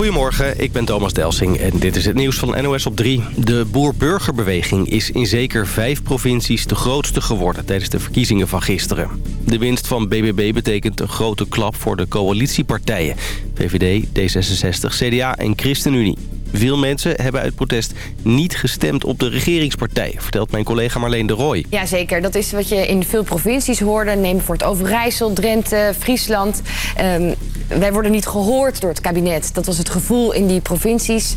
Goedemorgen, ik ben Thomas Delsing en dit is het nieuws van NOS op 3. De boer-burgerbeweging is in zeker vijf provincies de grootste geworden tijdens de verkiezingen van gisteren. De winst van BBB betekent een grote klap voor de coalitiepartijen. VVD, D66, CDA en ChristenUnie. Veel mensen hebben uit protest niet gestemd op de regeringspartij... vertelt mijn collega Marleen de Rooij. Jazeker, dat is wat je in veel provincies hoorde. Neem voor het Overijssel, Drenthe, Friesland. Um, wij worden niet gehoord door het kabinet. Dat was het gevoel in die provincies.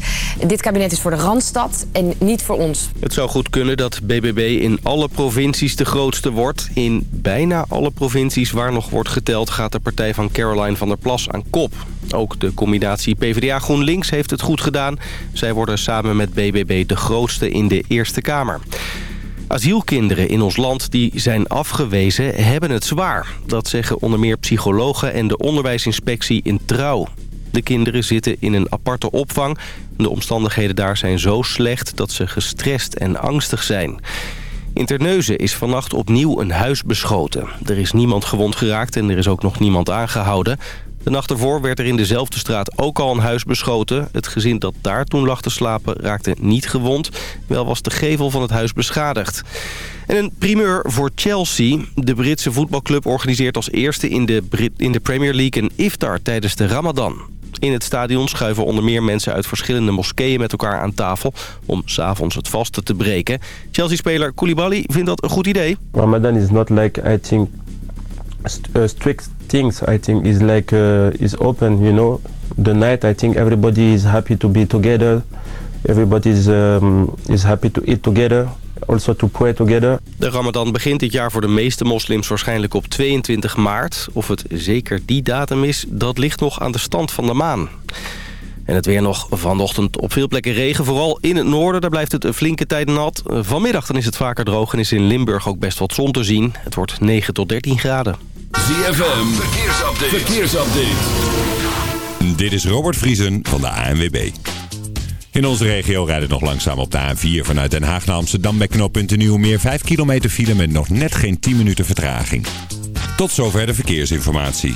Dit kabinet is voor de Randstad en niet voor ons. Het zou goed kunnen dat BBB in alle provincies de grootste wordt. In bijna alle provincies waar nog wordt geteld... gaat de partij van Caroline van der Plas aan kop. Ook de combinatie PvdA-GroenLinks heeft het goed gedaan. Zij worden samen met BBB de grootste in de Eerste Kamer. Asielkinderen in ons land die zijn afgewezen hebben het zwaar. Dat zeggen onder meer psychologen en de onderwijsinspectie in Trouw. De kinderen zitten in een aparte opvang. De omstandigheden daar zijn zo slecht dat ze gestrest en angstig zijn. In Terneuzen is vannacht opnieuw een huis beschoten. Er is niemand gewond geraakt en er is ook nog niemand aangehouden. De nacht ervoor werd er in dezelfde straat ook al een huis beschoten. Het gezin dat daar toen lag te slapen raakte niet gewond. Wel was de gevel van het huis beschadigd. En een primeur voor Chelsea. De Britse voetbalclub organiseert als eerste in de, in de Premier League een iftar tijdens de Ramadan. In het stadion schuiven onder meer mensen uit verschillende moskeeën met elkaar aan tafel... om s'avonds het vasten te breken. Chelsea-speler Koulibaly vindt dat een goed idee. Ramadan is not like, I think, strict things I think is like uh, is open you know the night I think everybody is happy to be together everybody is, um, is happy to eat together also to pray together. De Ramadan begint dit jaar voor de meeste moslims waarschijnlijk op 22 maart. Of het zeker die datum is, dat ligt nog aan de stand van de maan. En het weer nog vanochtend op veel plekken regen. Vooral in het noorden, daar blijft het een flinke tijd nat. Vanmiddag dan is het vaker droog en is in Limburg ook best wat zon te zien. Het wordt 9 tot 13 graden. ZFM, verkeersupdate. verkeersupdate. Dit is Robert Vriesen van de ANWB. In onze regio rijdt het nog langzaam op de A4 vanuit Den Haag naar Amsterdam bij knooppunt Nieuwmeer. 5 kilometer file met nog net geen 10 minuten vertraging. Tot zover de verkeersinformatie.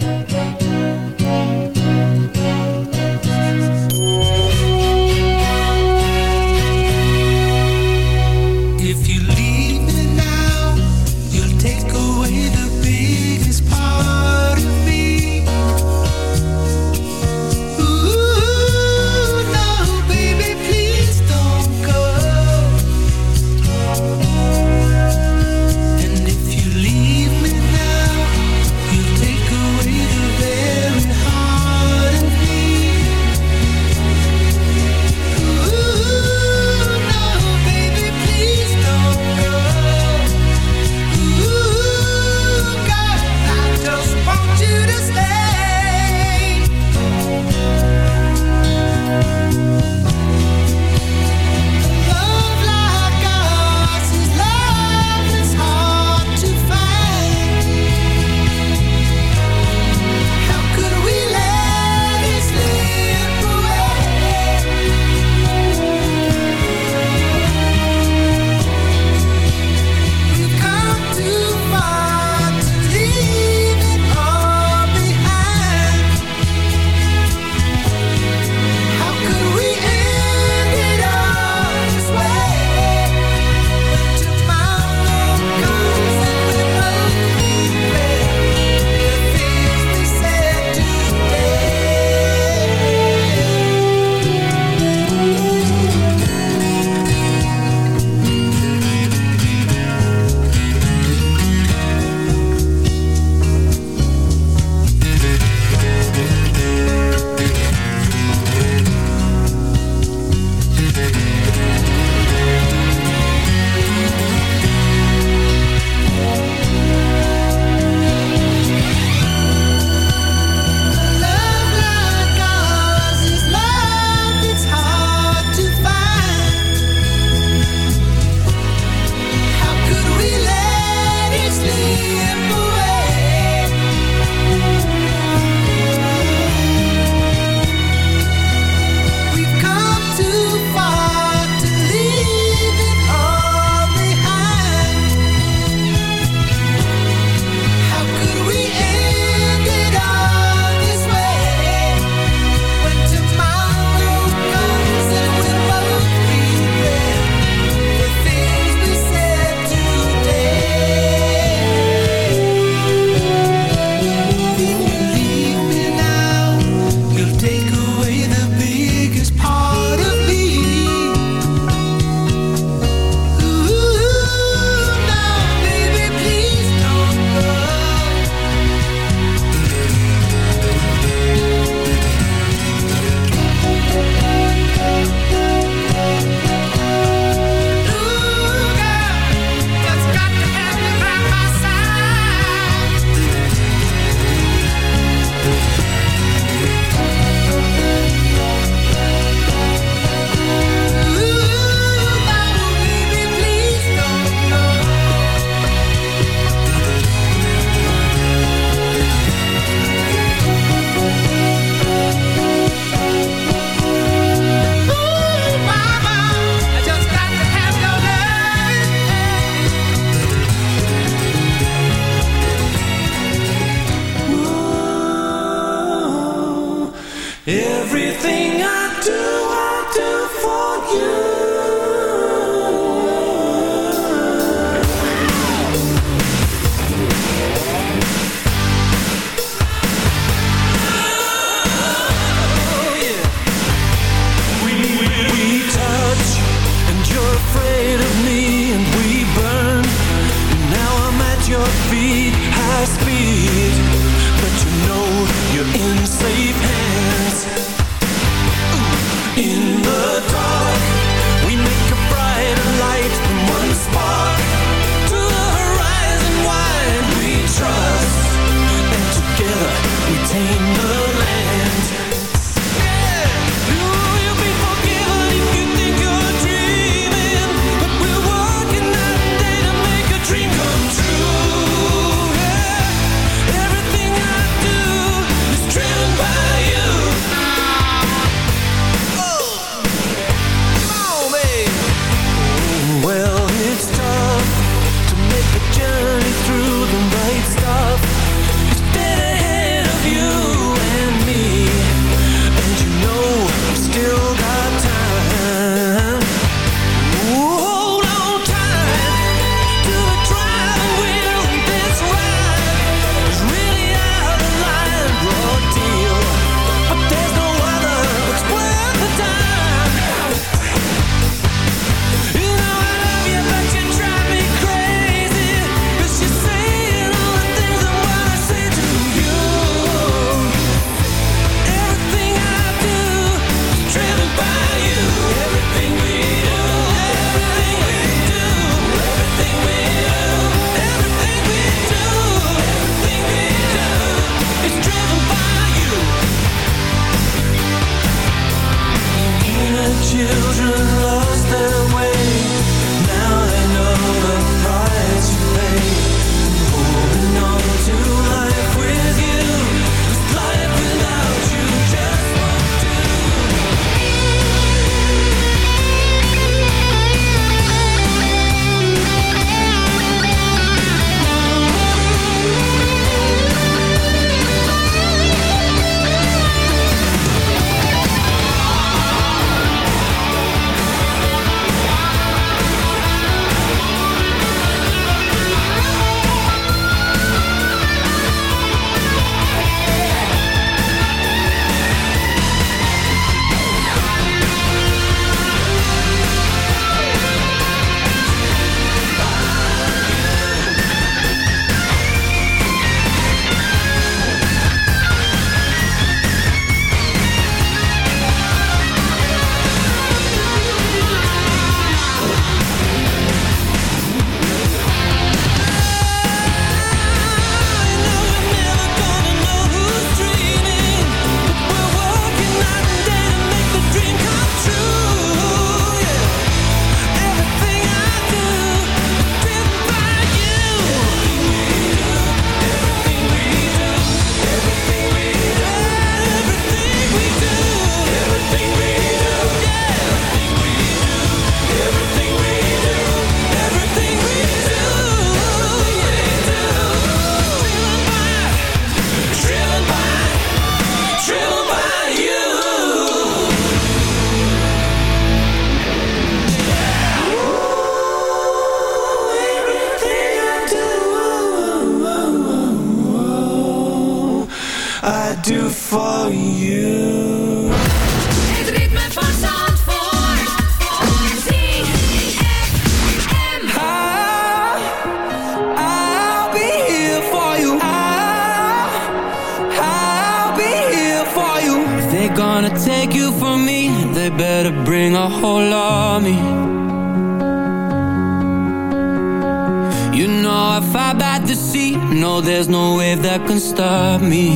You know I fight by the sea No, there's no wave that can stop me.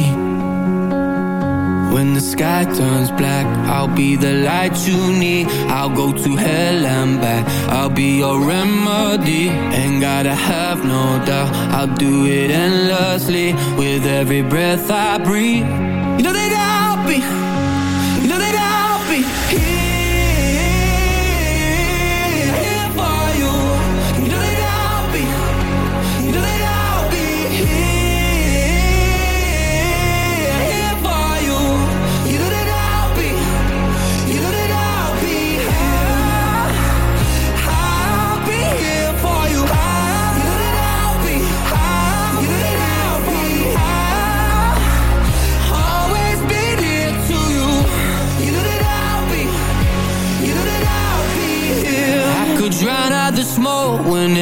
When the sky turns black I'll be the light you need. I'll go to hell and back. I'll be your remedy. Ain't gotta have no doubt. I'll do it endlessly With every breath I breathe. You know that I'll be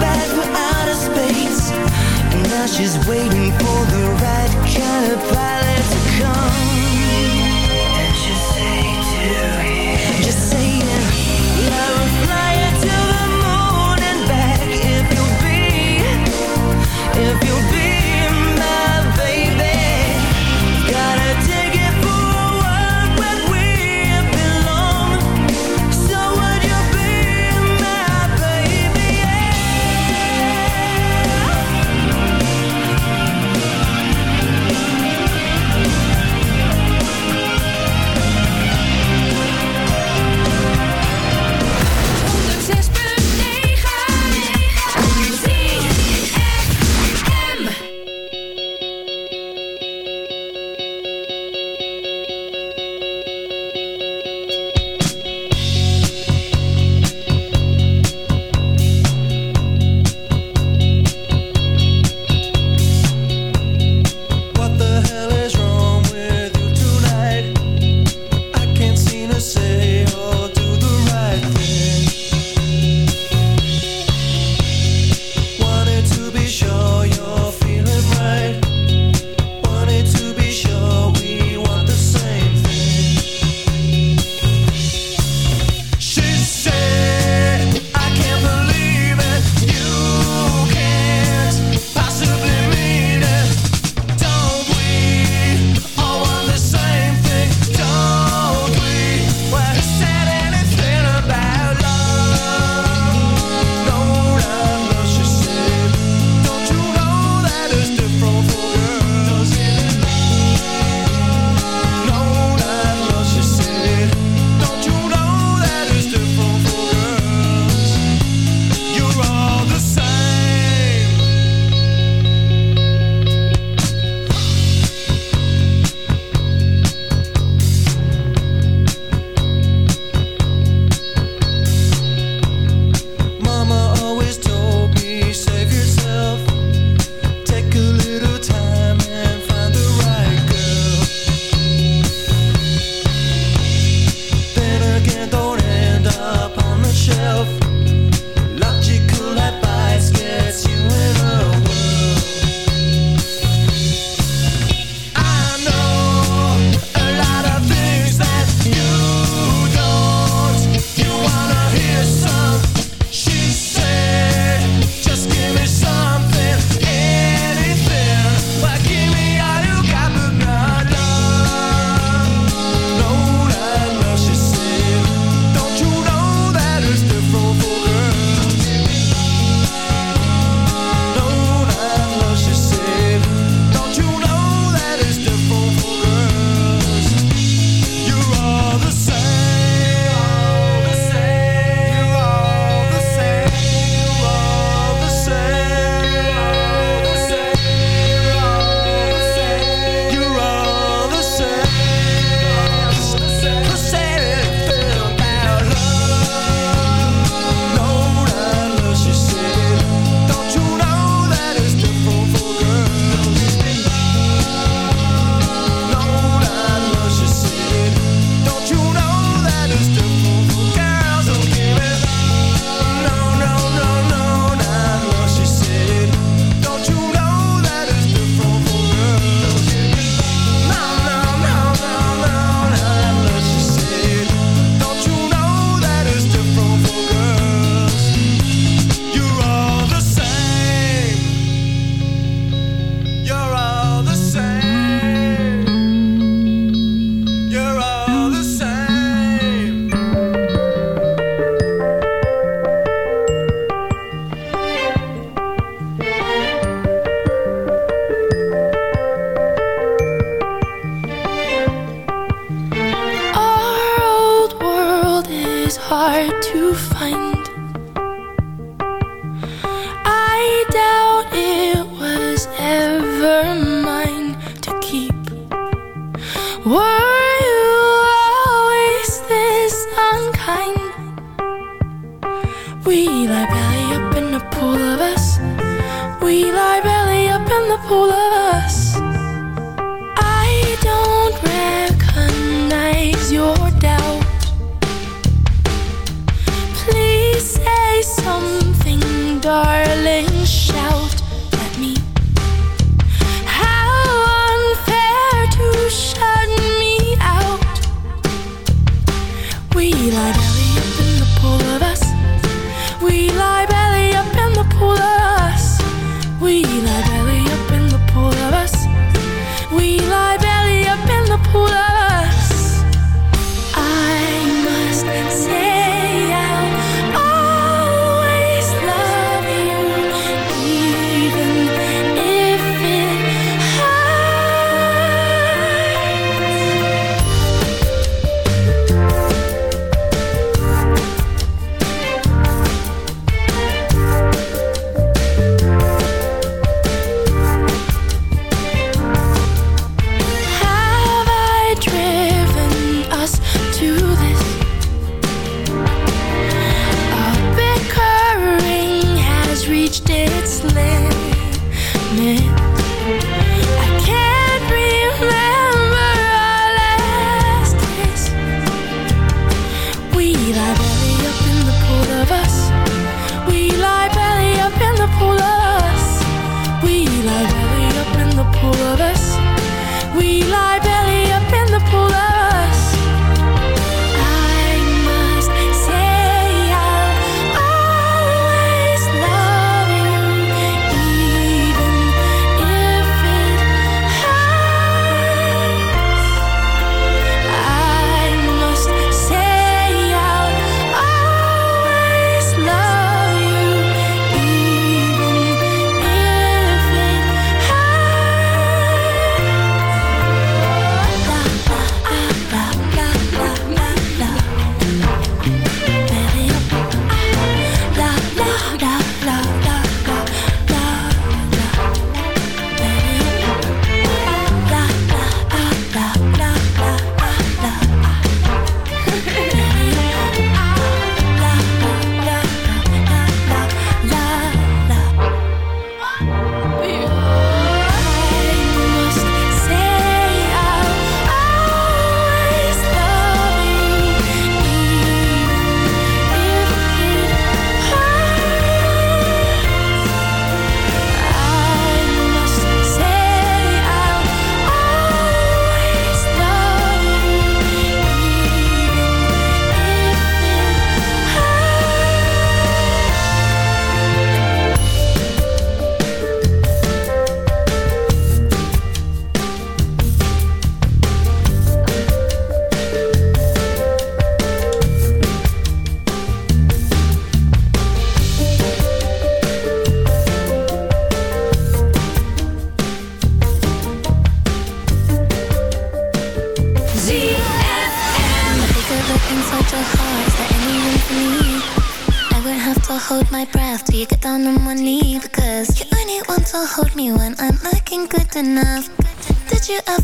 back for outer space. And now she's waiting for the right kind of pilot to come.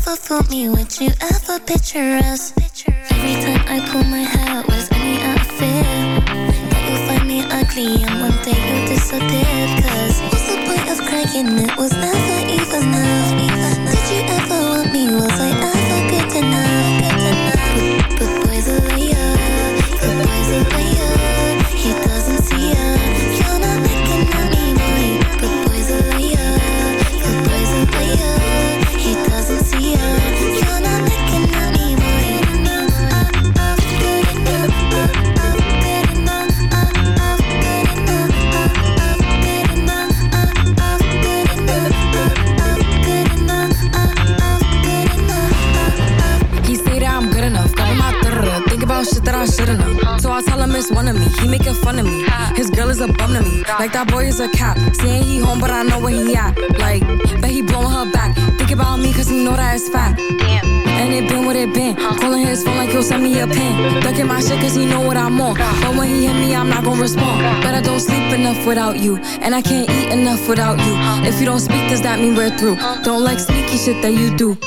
Ever fool me? Would you ever picture what it been. Calling his phone like he'll send me a pin. Ducking my shit cause he know what I'm on. But when he hit me, I'm not gonna respond. But I don't sleep enough without you. And I can't eat enough without you. If you don't speak, does that mean we're through? Don't like sneaky shit that you do.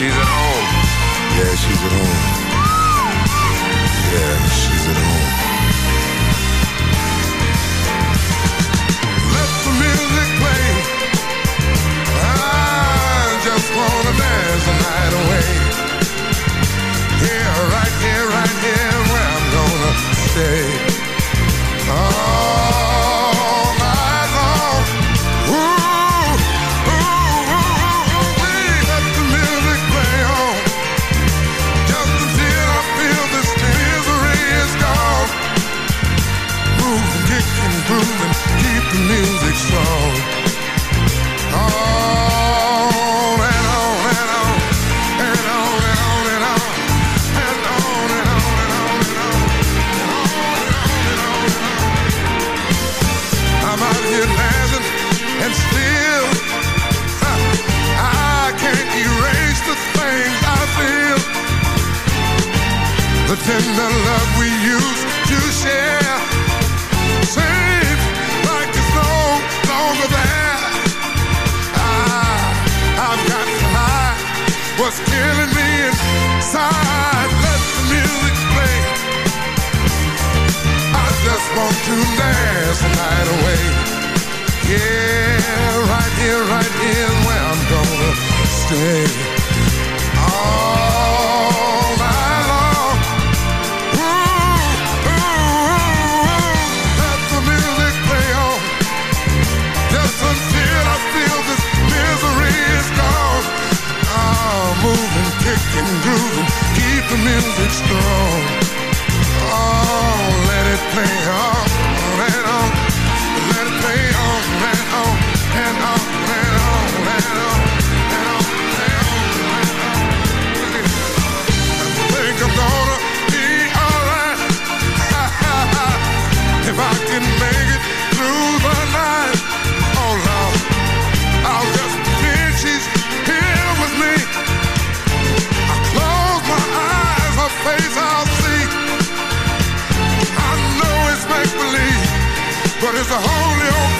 She's at home. Yeah, she's at home. Yeah, she's at home. Let the music play. I just wanna dance the night away. Yeah, right here, right here, where I'm gonna stay. side, let the music play. I just want to dance the night away. Yeah, right here, right here, where I'm gonna stay. music and grooving, keep the music strong. Oh, let it play on. the holy old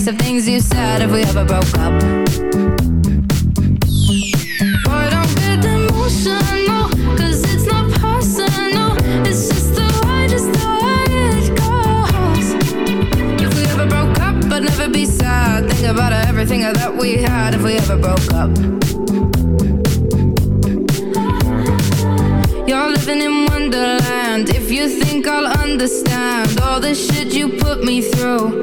the of things you said. If we ever broke up. Boy, don't get emotional, 'cause it's not personal. It's just the way, goes. If we ever broke up, I'd never be sad. Think about everything that we had if we ever broke up. You're living in Wonderland. If you think I'll understand all the shit you put me through.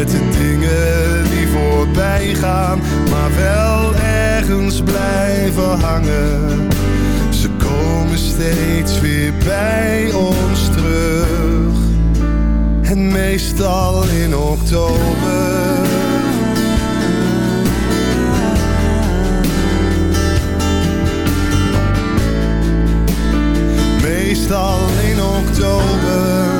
Met de dingen die voorbij gaan, maar wel ergens blijven hangen. Ze komen steeds weer bij ons terug. En meestal in oktober. meestal in oktober.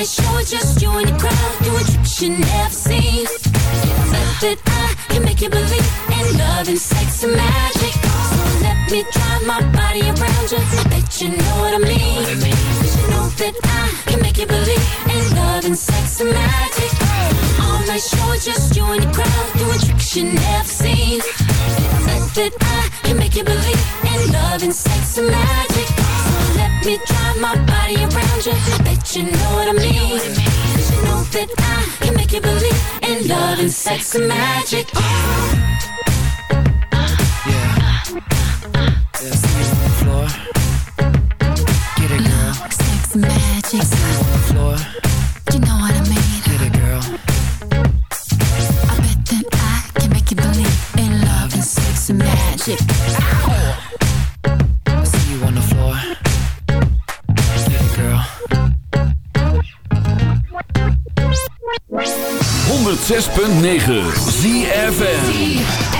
Night show, just you and your crowd doing tricks you never seen. That I can make you believe in love and sex and magic. Let me drive my body around you. I bet you know what I mean. Cause you know that I can make you believe in love and sex and magic. All night show, just you and your crowd doing tricks you never seen. That I can make you believe in love and sex and magic. So let me drive my body around you. I bet you know what I mean. Cause you know that I can make you believe in love and sex and magic. Get it, girl. Sex and magic. On the floor. You know what I mean. Get it, girl. I bet that I can make you believe in love and sex and magic. I see you on the floor. Get it, girl. 106.9 ZFM.